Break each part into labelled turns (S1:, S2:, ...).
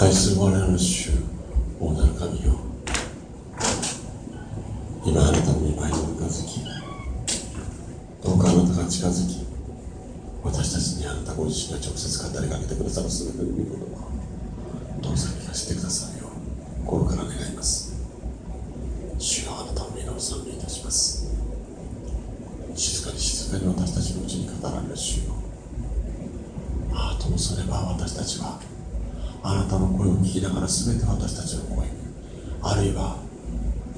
S1: 愛す。る我らの主大なる神よ今あなたの御前に近づきどうかあなたが近づき私たちにあなたご自身が直接語りかけてくださる全ての御言葉をどうぞ聞かせてくださいよ心から願います主よあなたの皆を賛美いたします静かに静かに私たちのうちに語られる主よああともすれば私たちはあなたの声を聞きながら全て私たちの声にあるいは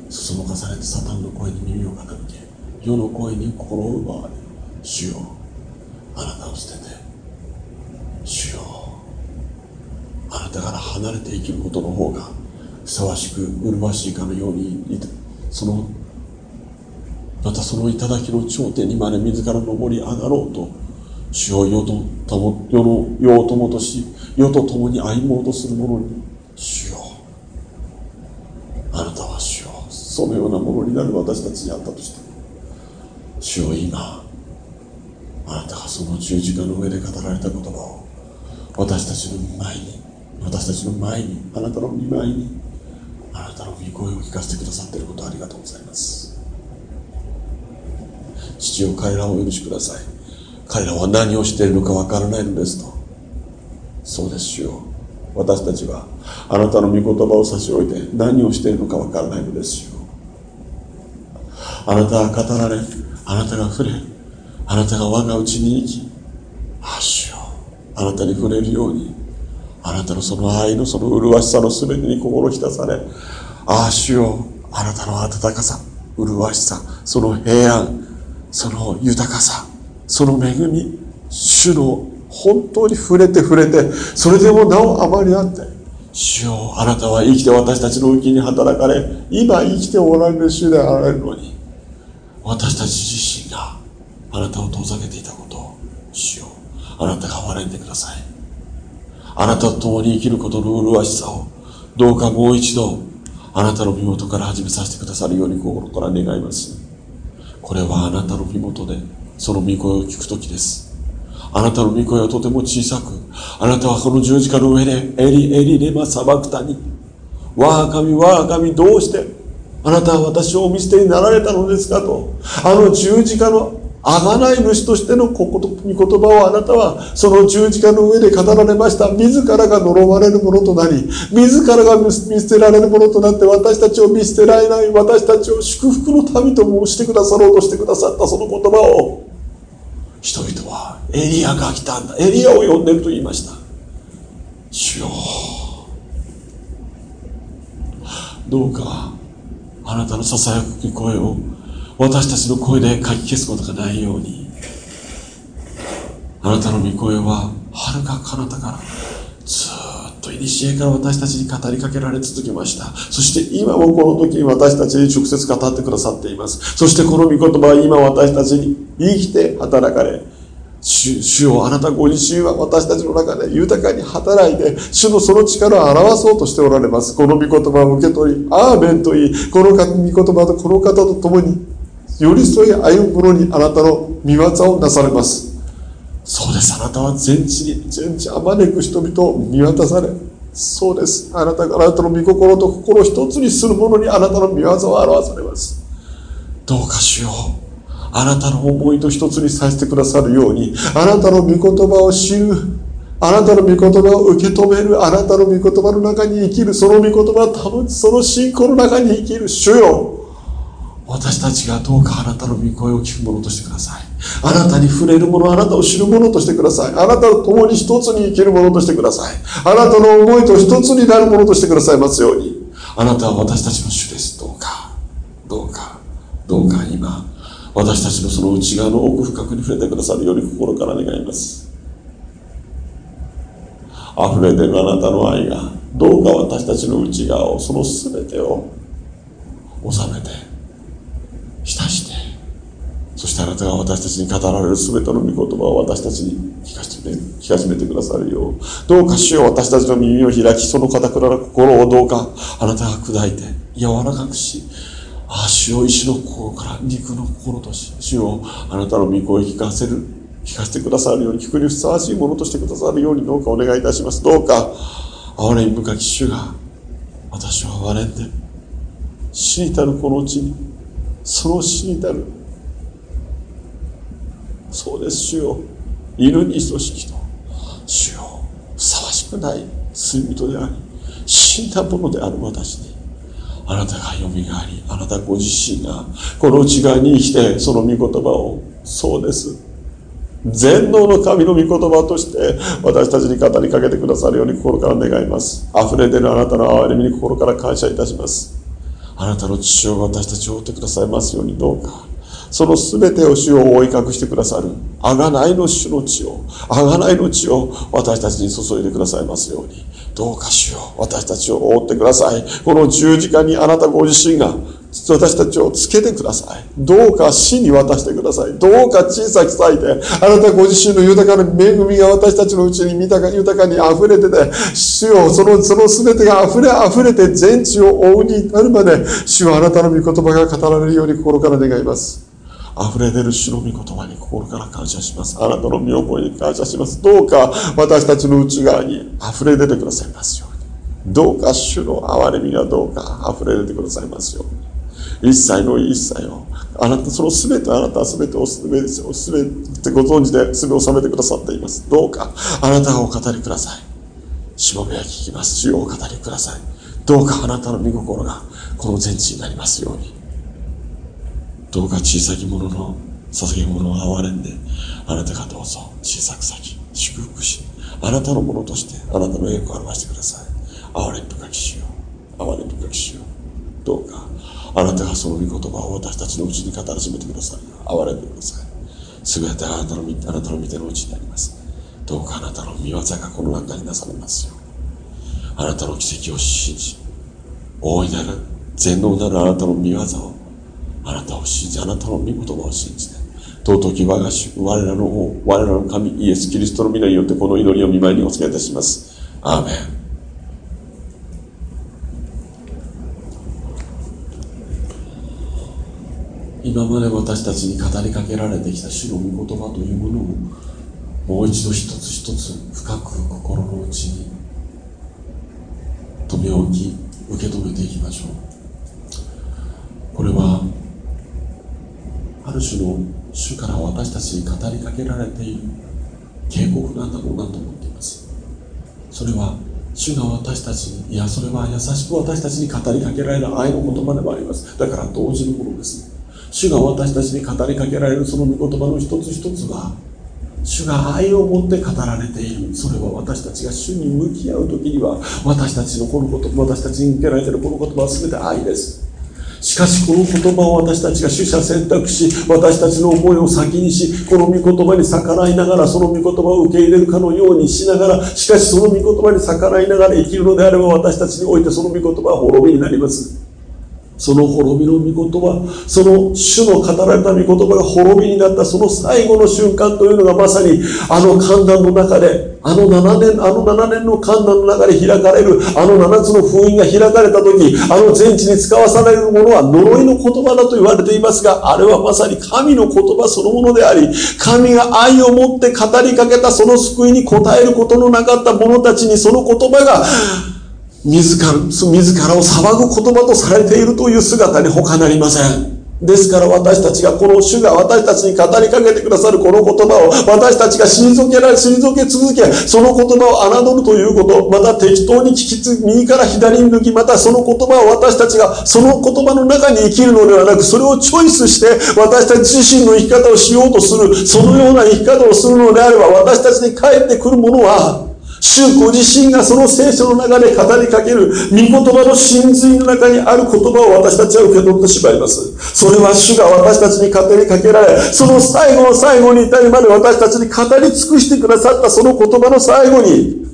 S1: そそのかされてサタンの声に耳を傾け世の声に心を奪われ主よあなたを捨てて。主よあなたから離れて生きることの方がふさわしく麗しいかのようにそのまたその頂の頂点にまで自ら登り上がろうと主を世ととも世の世を友とし世と共に歩もうとする者に。主よあなたは主よそのようなものになる私たちにあったとして。主よ今あなたがその十字架の上で語られた言葉を私たちの前に私たちの前にあなたの見舞いにあなたの御声を聞かせてくださっていることありがとうございます。父を彼らをお許しください。彼らは何をしているのかわからないのですと。そうです主よ。私たちはあなたの御言葉を差し置いて何をしているのかわからないのですよ。あなたは語られあなたが触れ。あなたが我がうちに生き。あ主よ。あなたに触れるように。あなたのその愛のその麗しさの全てに心浸され。ああ主よ。あなたの温かさ麗しさその平安その豊かさその恵み主の本当に触れて触れてそれでもなおあまりあって。主よあなたは生きて私たちのうちに働かれ今生きておられる主であられるのに。私たち自身があなたを遠ざけていたことを主よう。あなたが憐れんでください。あなたと共に生きることの麗しさをどうかもう一度あなたの身元から始めさせてくださるように心から願います。これはあなたの身元でその御声を聞くときです。あなたの御声はとても小さくあなたはこの十字架の上でエリエリレマサバクタに我が神我が神どうしてあなたは私をお見捨てになられたのですかと。あの十字架の贖い主としての御言葉をあなたはその十字架の上で語られました。自らが呪われるものとなり自らが見捨てられるものとなって私たちを見捨てられない私たちを祝福の民と申してくださろうとしてくださったその言葉を人々はエリアが来たんだ。エリアを呼んでると言いました。主よ。どうかあなたのささやく声を私たちの声でかき消すことがないように。あなたの御声ははるか彼方からずっと古から私たちに語りかけられ続けました。そして今もこの時に私たちに直接語ってくださっています。そしてこの御言葉は今私たちに生きて働かれ主主をあなたご自身は私たちの中で豊かに働いて主のその力を表そうとしておられます。この御言葉を受け取りアーメンと言いこの御言葉とこの方と共に寄り添い歩む者にあなたの見業をなされます。そうです。あなたは全地に全地あまねく人々を見渡されそうです。あなたがあなたの御心と心一つにする者にあなたの見業を表されます。どうかしよ。うあなたの思いと一つにさせてくださるようにあなたの御言葉を知るあなたの御言葉を受け止めるあなたの御言葉の中に生きるその御言葉を保つその信仰の中に生きる主よ私たちがどうかあなたの御声を聞くものとしてください。あなたに触れるものあなたを知るものとしてください。あなたと共に一つに生きるものとしてください。あなたの思いと一つになるものとしてください。ますように。あなたは私たちの主です。どうかどうかどうか今私たちのその内側の奥深くに触れてくださるように心から願います。溢れてるあなたの愛がどうか私たちの内側をその全てを収めて浸してそしてあなたが私たちに語られる全ての御言葉を私たちに聞かせて聞かしめてくださるようどうか主よ私たちの耳を開きその堅くなる心をどうかあなたが砕いて柔らかくしあ主を石の心から肉の心とし主をあなたの御声を聞かせる聞かせてくださるように聞くにふさわしいものとしてくださるようにどうかお願いいたしますどうかあ憐れみ深き主が私を憐れんで死にたるこの地にその死にたるそうです主よ犬に等しきと主よふさわしくない罪人であり死んだものである私に。あなたがよみがえりあなたご自身がこの内側に生きてその御言葉を。そうです。全能の神の御言葉として私たちに語りかけてくださるように心から願います。溢れ出るあなたの憐れみに心から感謝いたします。あなたの父親が私たちを追ってくださいますようにどうか。その全てを主を覆い隠してくださる贖いの主の血を贖いの血を私たちに注いでくださいますように。どうか主よう私たちを覆ってくださいこの十字架にあなたご自身が私たちをつけてください。どうか死に渡してください。どうか小さく咲いて、あなたご自身の豊かな恵みが私たちのうちに豊か豊かに溢れてて、主よ、その、その全てが溢れ溢れて全地を覆うに至るまで、主はあなたの御言葉が語られるように心から願います。溢れ出る主の御言葉に心から感謝します。あなたの御覚えに感謝します。どうか私たちの内側に溢れ出てくださいますように。どうか主の憐れみがどうか溢れ出てくださいますように。一切の一切をあなたその全てあなたは全てを全て全てご存知で全てを収めてくださっていますどうかあなたがお語りくださいしもべは聞きます主をお語りくださいどうかあなたの御心がこの全地になりますようにどうか小さき者の捧げ物を憐れんであなたがどうぞ小さく咲き祝福しあなたのものとしてあなたの栄光を表してください。憐れん深きしよう憐れん深きしよう。どうかあなたがその御言葉を私たちのうちに語り始めてください憐れんでください。全てあなたのあなたの御手のうちになります。どうかあなたの御業がこの中になされますよあなたの奇跡を信じ大いなる全能なるあなたの御業をあなたを信じあなたの御言葉を信じて尊き我が主我らの王我らの神イエス・キリストの皆によってこの祈りを見舞いにお告げいたします。アーメン。今まで私たちに語りかけられてきた主の御言葉というものをもう一度一つ一つ深く心の内に留め置き受け止めていきましょう。これはある種の主から私たちに語りかけられている警告なんだろうなと思っています。それは主が私たちにいやそれは優しく私たちに語りかけられる愛の言葉でもあります。だから同時のものです。主が私たちに語りかけられるその御言葉の一つ一つは主が愛を持って語られている。それは私たちが主に向き合う時には私たちのこの言葉私たちに向けられているこの言葉は全て愛です。しかしこの言葉を私たちが取捨選択し私たちの思いを先にしこの御言葉に逆らいながらその御言葉を受け入れるかのようにしながらしかしその御言葉に逆らいながら生きるのであれば私たちにおいてその御言葉は滅びになります。その滅びの御言葉その主の語られた御言葉が滅びになったその最後の瞬間というのがまさにあの観覧の中であの7年あの7年の観覧の中で開かれるあの7つの封印が開かれた時あの全地に使わされるものは呪いの言葉だと言われていますがあれはまさに神の言葉そのものであり神が愛を持って語りかけたその救いに応えることのなかった者たちにその言葉が自ら自らを裁く言葉とされているという姿に他なりません。ですから私たちがこの主が私たちに語りかけてくださるこの言葉を私たちが退けられ退け続けその言葉を侮るということまた適当に聞きつ右から左に抜きまたその言葉を私たちがその言葉の中に生きるのではなくそれをチョイスして私たち自身の生き方をしようとするそのような生き方をするのであれば私たちに返ってくるものは主ご自身がその聖書の中で語りかける御言葉の真髄の中にある言葉を私たちは受け取ってしまいます。それは主が私たちに語りかけられ、その最後の最後に至るまで私たちに語り尽くしてくださったその言葉の最後に、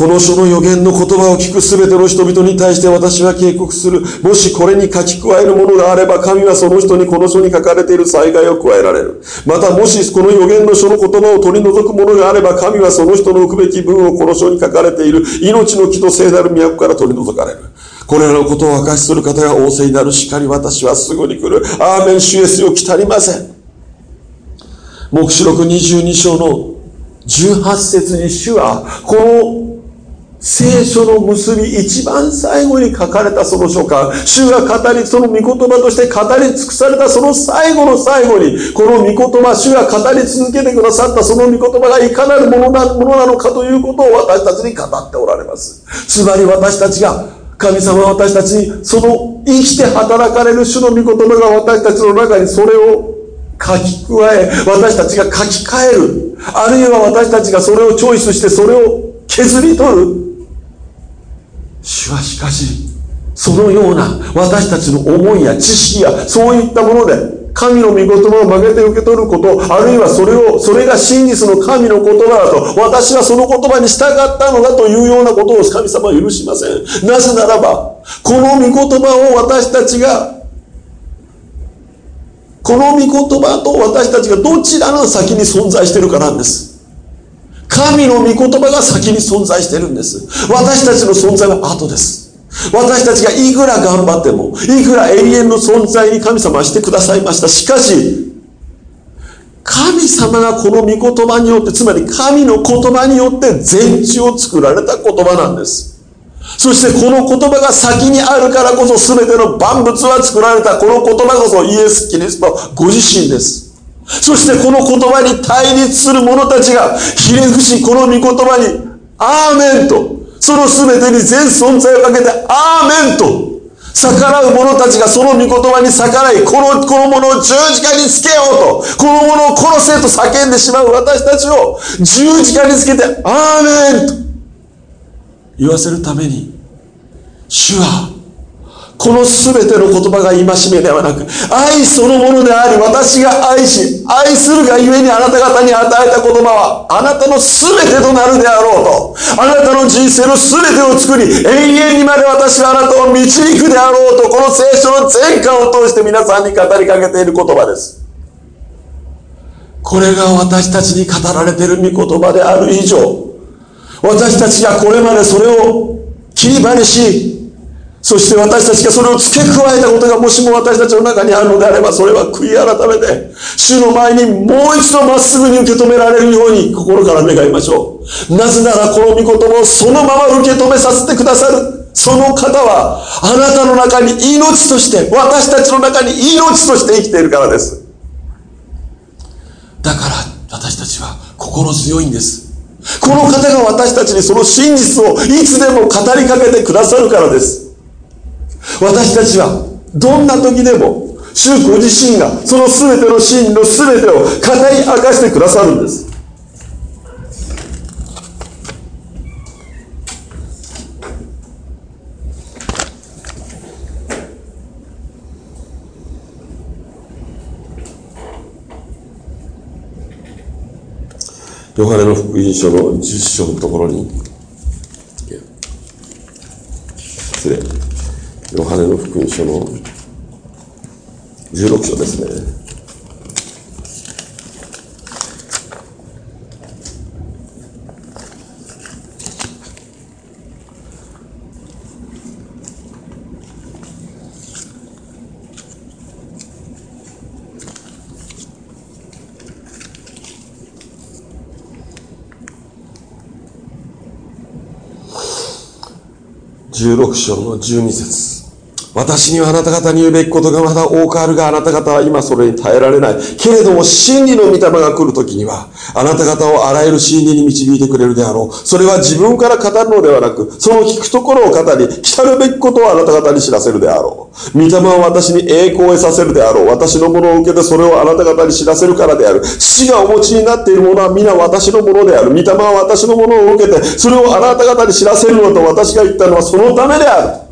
S1: この書の予言の言葉を聞くすべての人々に対して私は警告する。もしこれに書き加えるものがあれば、神はその人にこの書に書かれている災害を加えられる。またもしこの予言の書の言葉を取り除くものがあれば、神はその人の置くべき分をこの書に書かれている命の木と聖なる都から取り除かれる。これらのことを明かしする方が仰せになるしかり私はすぐに来る。アーメン主イエスよ来たりません。目視録22章の18節に主はこの聖書の結び一番最後に書かれたその書簡主が語りその御言葉として語り尽くされたその最後の最後にこの御言葉主が語り続けてくださったその御言葉がいかなるものなものなのかということを私たちに語っておられます。つまり私たちが神様は私たちにその生きて働かれる主の御言葉が私たちの中にそれを書き加え私たちが書き換える。あるいは私たちがそれをチョイスしてそれを削り取る。主はしかしそのような私たちの思いや知識やそういったもので神の御言葉を曲げて受け取ることあるいはそれをそれが真実の神の言葉だと私はその言葉に従ったのだというようなことを神様は許しません。なぜならばこの御言葉を私たちがこの御言葉と私たちがどちらの先に存在しているかなんです。神の御言葉が先に存在してるんです。私たちの存在は後です。私たちがいくら頑張っても、いくら永遠の存在に神様はしてくださいました。しかし、神様がこの御言葉によって、つまり神の言葉によって全地を作られた言葉なんです。そしてこの言葉が先にあるからこそ全ての万物は作られたこの言葉こそイエス・キリストご自身です。そしてこの言葉に対立する者たちがひれ伏しこの御言葉にアーメンとその全てに全存在をかけてアーメンと逆らう者たちがその御言葉に逆らいこのこの者を十字架につけようとこの者を殺せと叫んでしまう私たちを十字架につけてアーメンと言わせるために主はこの全ての言葉が戒めではなく、愛そのものであり、私が愛し、愛するがゆえにあなた方に与えた言葉は、あなたの全てとなるであろうと。あなたの人生の全てを作り、永遠にまで私はあなたを導くであろうと、この聖書の全巻を通して皆さんに語りかけている言葉です。これが私たちに語られている御言葉である以上、私たちがこれまでそれを切り張りし、そして私たちがそれを付け加えたことがもしも私たちの中にあるのであればそれは悔い改めて主の前にもう一度まっすぐに受け止められるように心から願いましょう。なぜならこの御言葉をそのまま受け止めさせてくださるその方はあなたの中に命として私たちの中に命として生きているからです。だから私たちは心強いんです。この方が私たちにその真実をいつでも語りかけてくださるからです。私たちはどんな時でも主ご自身がその全ての真の全てを語り明かしてくださるんです。ヨハネの福音書の10章のところにヨハネの福音書の16章ですね。16章の12節。私にはあなた方に言うべきことがまだ多くあるが、あなた方は今それに耐えられない。けれども、真理の御霊が来るときには、あなた方をあらゆる真理に導いてくれるであろう。それは自分から語るのではなく、その聞くところを語り、来たるべきことをあなた方に知らせるであろう。御霊は私に栄光を得させるであろう。私のものを受けてそれをあなた方に知らせるからである。父がお持ちになっているものは皆私のものである。御霊は私のものを受けて、それをあなた方に知らせるのと私が言ったのはそのためである。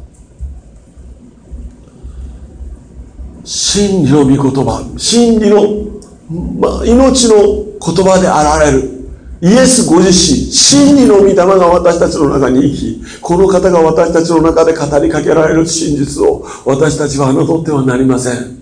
S1: 真理の御言葉真理の、ま、命の言葉であられる。イエスご自身真理の御霊が私たちの中に生きこの方が私たちの中で語りかけられる真実を私たちは侮ってはなりません。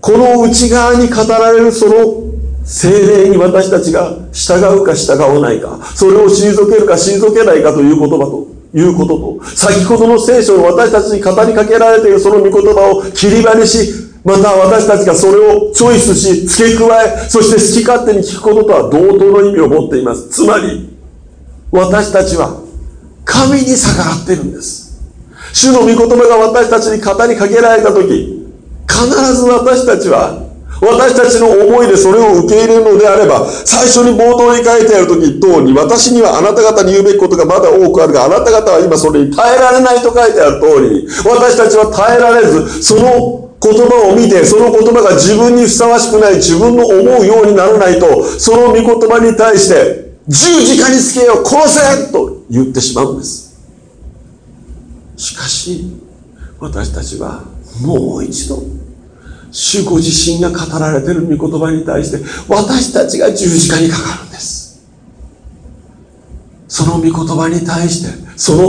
S1: この内側に語られるその精霊に私たちが従うか従わないかそれを退けるか退けないかという言葉ということと、先ほどの聖書の私たちに語りかけられているその御言葉を切り張りし、また私たちがそれをチョイスし付け加えそして好き勝手に聞くこととは同等の意味を持っています。つまり私たちは神に逆らっているんです。主の御言葉が私たちに語りかけられた時必ず私たちは私たちの思いでそれを受け入れるのであれば、最初に冒頭に書いてある時通り、私にはあなた方に言うべきことがまだ多くあるが、あなた方は今それに耐えられないと書いてある通り、私たちは耐えられず、その言葉を見て、その言葉が自分にふさわしくない、自分の思うようにならないと、その御言葉に対して、十字架につけよう、殺せと言ってしまうんです。しかし、私たちはもう一度、主ご自身が語られている御言葉に対して私たちが十字架にかかるんです。その御言葉に対してその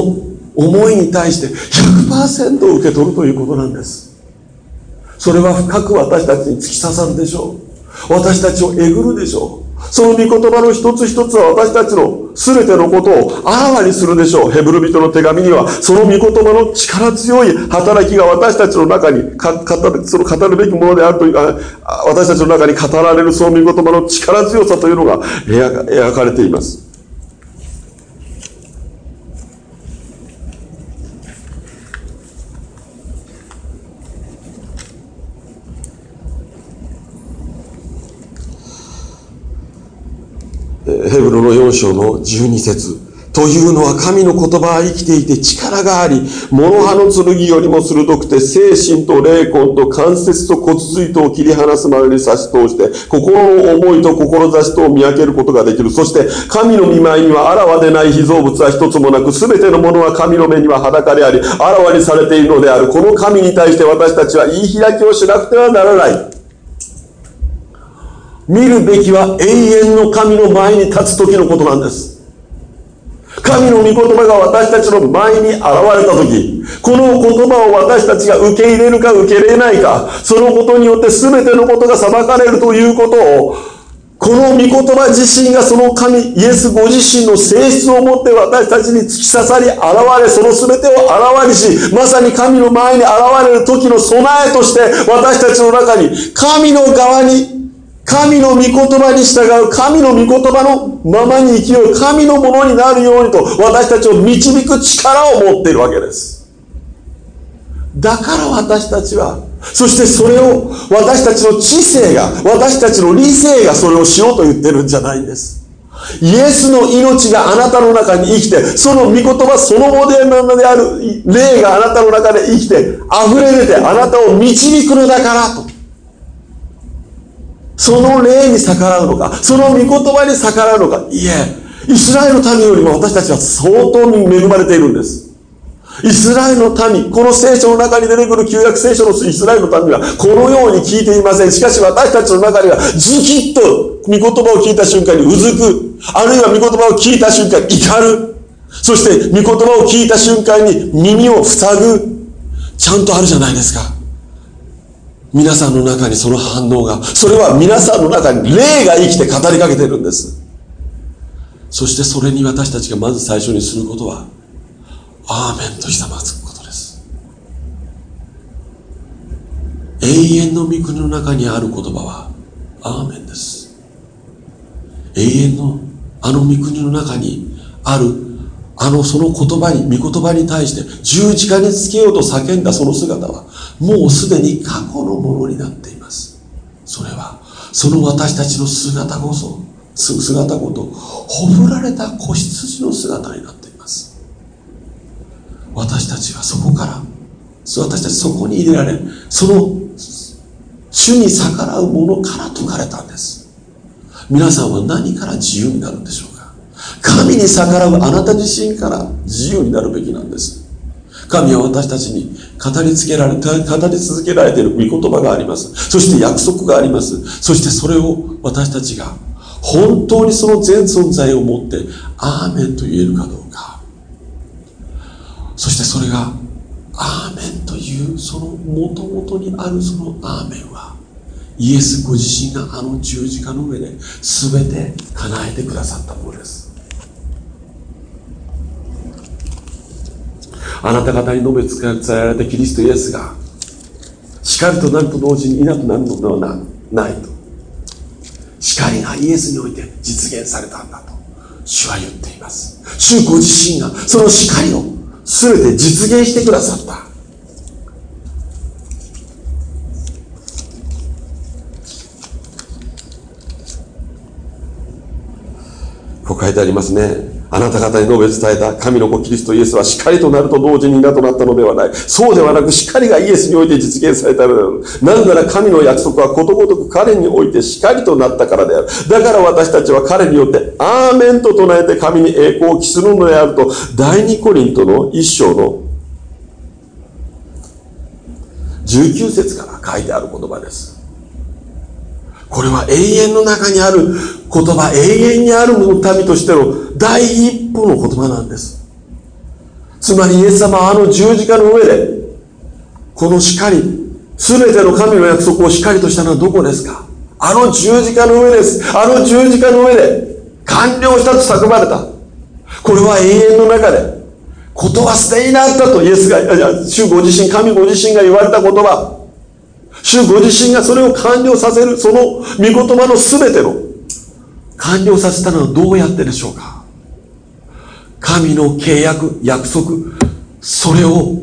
S1: 思いに対して100%受け取るということなんです。それは深く私たちに突き刺さるでしょう。私たちをえぐるでしょう。その御言葉の一つ一つは私たちの全てのことをあらわにするでしょう。ヘブル人の手紙には、その御言葉の力強い働きが私たちの中に、語るその語るべきものであるという、私たちの中に語られるその御言葉の力強さというのが描かれています。ヘブルの4章の12節というのは神の言葉は生きていて力があり、物葉の剣よりも鋭くて、精神と霊魂と関節と骨髄とを切り離すまでに差し通して、心の思いと志とを見分けることができる。そして、神の見舞いにはあらわでない被造物は一つもなく、すべてのものは神の目には裸であり、あらわにされているのである。この神に対して私たちは言い開きをしなくてはならない。見るべきは永遠の神の前に立つ時のことなんです。神の御言葉が私たちの前に現れた時この言葉を私たちが受け入れるか受け入れないかそのことによって全てのことが裁かれるということをこの御言葉自身がその神イエスご自身の性質を持って私たちに突き刺さり現れその全てを表りしまさに神の前に現れる時の備えとして私たちの中に神の側に神の御言葉に従う、神の御言葉のままに生きよう、神のものになるようにと、私たちを導く力を持っているわけです。だから私たちは、そしてそれを私たちの知性が、私たちの理性がそれをしようと言ってるんじゃないんです。イエスの命があなたの中に生きて、その御言葉そのものである霊があなたの中で生きて、溢れ出てあなたを導くのだからと。その霊に逆らうのか、その御言葉に逆らうのか、いえ、イスラエルの民よりも私たちは相当に恵まれているんです。イスラエルの民、この聖書の中に出てくる旧約聖書のイスラエルの民はこのように聞いていません。しかし私たちの中にはズキッと御言葉を聞いた瞬間にうずく。あるいは御言葉を聞いた瞬間に怒る。そして御言葉を聞いた瞬間に耳を塞ぐ。ちゃんとあるじゃないですか。皆さんの中にその反応が、それは皆さんの中に霊が生きて語りかけてるんです。そしてそれに私たちがまず最初にすることは、アーメンとひざまつくことです。永遠の御国の中にある言葉は、アーメンです。永遠のあの御国の中にあるあのその言葉に御言葉に対して十字架につけようと叫んだその姿はもうすでに過去のものになっています。それはその私たちの姿こそ姿ごとほふられた子羊の姿になっています。私たちはそこから私たちそこに入れられその主に逆らう者から解かれたんです。皆さんは何から自由になるんでしょうか？神に逆らうあなた自身から自由になるべきなんです神は私たちに語りつけられ、語り続けられている御言葉があります。そして約束があります。そしてそれを私たちが本当にその全存在を持って、アーメンと言えるかどうか。そしてそれが、アーメンというその元々にあるそのアーメンは、イエスご自身があの十字架の上で全て叶えてくださったものです。あなた方に述べ伝えられたキリストイエスが光となると同時にいなくなるのではないと。光がイエスにおいて実現されたんだと主は言っています。主ご自身がその光を全て実現してくださった。こう書いてありますね。あなた方に述べ伝えた神の子キリストイエスは光となると同時に皆となったのではない。そうではなく光がイエスにおいて実現されたのである。なぜなら神の約束はことごとく彼において光となったからである。だから私たちは彼によってアーメンと唱えて神に栄光を期するのであると、第二コリントの一章の19節から書いてある言葉です。これは永遠の中にある言葉、永遠にある民としての第一歩の言葉なんです。つまりイエス様はあの十字架の上で、この光、すべての神の約束を光としたのはどこですか？あの十字架の上です。あの十字架の上で完了したと叫ばれた。これは永遠の中で、ことは捨てになったとイエスが、主ご自身、神ご自身が言われた言葉。主ご自身がそれを完了させる、その御言葉の全ての完了させたのはどうやってでしょうか？神の契約、約束、それを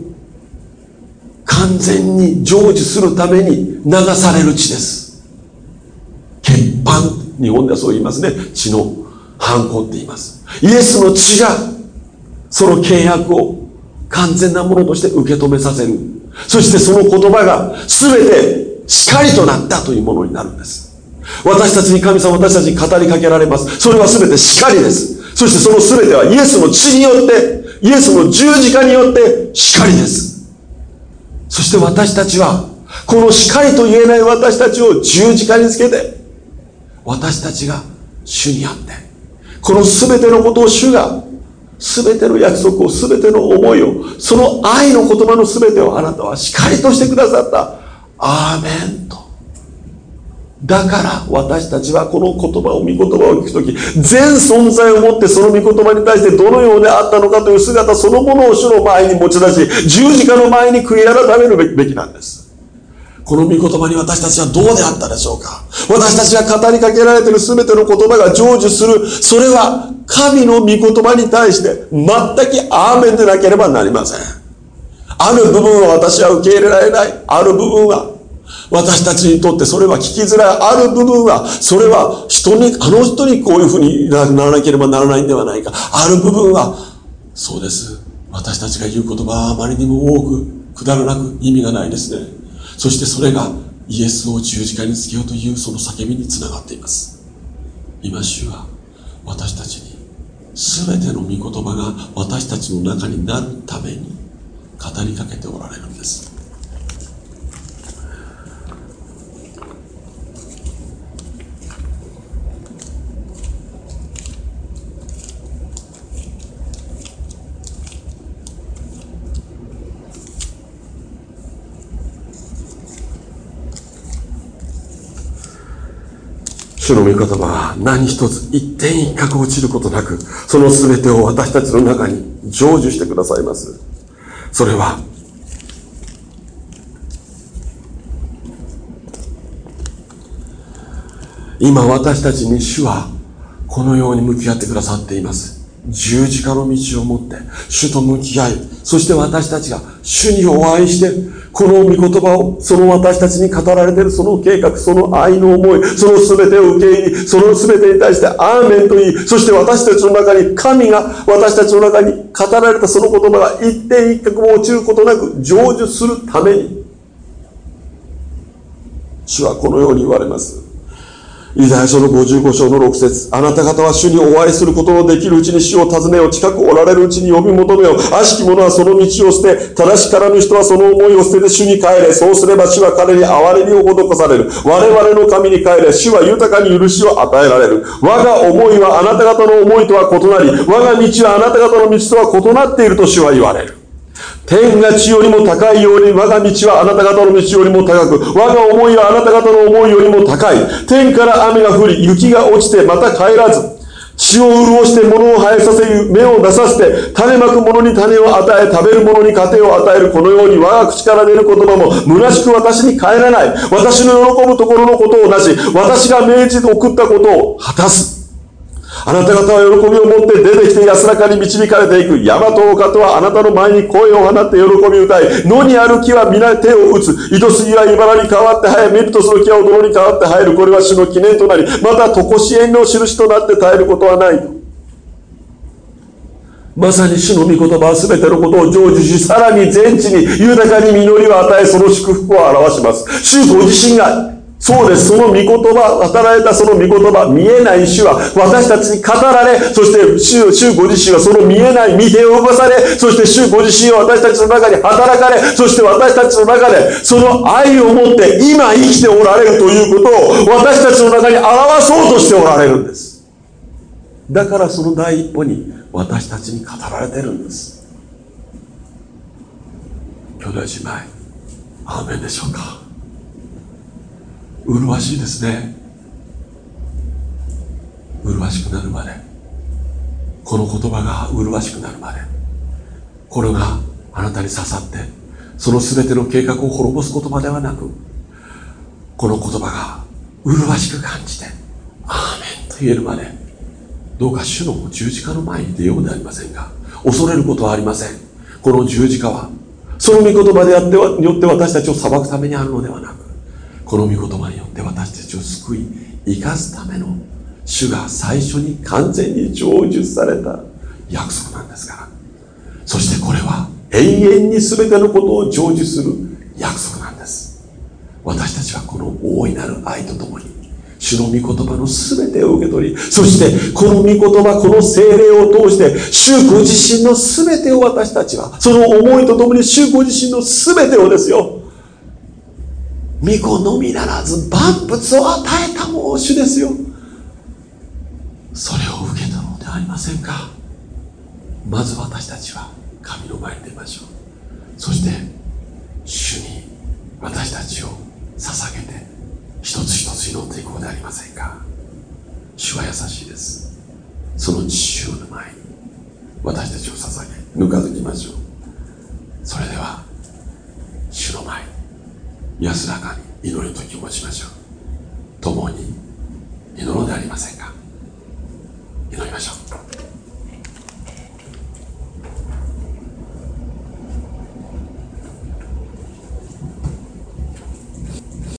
S1: 完全に成就するために流される血です。血板、日本ではそう言いますね。血の反抗って言います。イエスの血がその契約を完全なものとして受け止めさせる。そしてその言葉が全て光となったというものになるんです。私たちに神様私たちに語りかけられます。それは全て光です。そしてその全てはイエスの血によって、イエスの十字架によって光です。そして私たちは、この光と言えない私たちを十字架につけて、私たちが主にあって、この全てのことを主が全ての約束を、全ての思いを、その愛の言葉の全てをあなたは光としてくださった。アーメンと。だから私たちはこの言葉を、御言葉を聞くとき、全存在をもってその御言葉に対してどのようであったのかという姿そのものを主の前に持ち出し、十字架の前に悔い改めるべきなんです。この御言葉に私たちはどうであったでしょうか私たちが語りかけられている全ての言葉が成就する、それは神の御言葉に対して全くアーメンでなければなりません。ある部分は私は受け入れられない。ある部分は私たちにとってそれは聞きづらい。ある部分は、それは人に、あの人にこういうふうにならなければならないんではないか。ある部分は、そうです。私たちが言う言葉はあまりにも多く、くだらなく意味がないですね。そしてそれがイエスを十字架につけようというその叫びにつながっています今主は私たちに全ての御言葉が私たちの中になるために語りかけておられるんです主の御言葉は何一つ一点一角落ちることなく、その全てを私たちの中に成就してくださいます。それは、今私たちに主はこのように向き合ってくださっています。十字架の道を持って主と向き合い、そして私たちが主にお会いして、この御言葉を、その私たちに語られているその計画、その愛の思い、その全てを受け入れ、その全てに対してアーメンと言い、そして私たちの中に、神が私たちの中に語られたその言葉が一点一角も落ちることなく成就するために、主はこのように言われます。イザヤ書の55章の6節あなた方は主にお会いすることのできるうちに主を訪ねよ。近くおられるうちに呼び求めよ。悪しき者はその道を捨て、正しからぬ人はその思いを捨てて主に帰れ。そうすれば主は彼に憐れみを施される。我々の神に帰れ。主は豊かに許しを与えられる。我が思いはあなた方の思いとは異なり、我が道はあなた方の道とは異なっていると主は言われる。天が地よりも高いように我が道はあなた方の道よりも高く我が思いはあなた方の思いよりも高い。天から雨が降り雪が落ちてまた帰らず血を潤して物を生えさせる芽を出させて種まく者に種を与え食べる者に糧を与えるこのように我が口から出る言葉も虚しく私に帰らない。私の喜ぶところのことをなし私が命じて送ったことを果たす。あなた方は喜びを持って出てきて安らかに導かれていく。山と丘とはあなたの前に声を放って喜び歌い。野にある木は皆手を打つ。糸杉は茨に変わって生え、メプトスの木は泥に変わって生える。これは主の記念となり、また常しえの印となって絶えることはない。まさに主の御言葉は全てのことを成就し、さらに全地に豊かに実りを与え、その祝福を表します。主ご自身がそうです。その御言葉、働いたその御言葉、見えない主は私たちに語られ、そして主主ご自身はその見えない見てを動かされ、そして主ご自身は私たちの中に働かれ、そして私たちの中でその愛を持って今生きておられるということを私たちの中に表そうとしておられるんです。だからその第一歩に私たちに語られてるんです。兄弟姉妹、アーメンでしょうか麗しいですね。麗しくなるまで。この言葉が麗しくなるまで。これがあなたに刺さってその全ての計画を滅ぼす言葉ではなくこの言葉が麗しく感じてアーメンと言えるまで。どうか主の十字架の前に出ようではありませんが恐れることはありません。この十字架はその御言葉であってによって私たちを裁くためにあるのではなくこの御言葉によって私たちを救い生かすための主が最初に完全に成就された約束なんですから。そしてこれは永遠に全てのことを成就する約束なんです。私たちはこの大いなる愛とともに主の御言葉の全てを受け取りそしてこの御言葉この精霊を通して主ご自身の全てを私たちはその思いとともに主ご自身の全てをですよ。御子のみならず万物を与えたも主ですよ。それを受けたのではありませんか？まず私たちは神の前に出ましょう。そして主に私たちを捧げて一つ一つ祈っていこうではありませんか？主は優しいです。その父親の前に私たちを捧げぬかずきましょう。それでは主の前に安らかに祈りと気持ちましょう。共に祈ろうではありませんか。祈りましょう。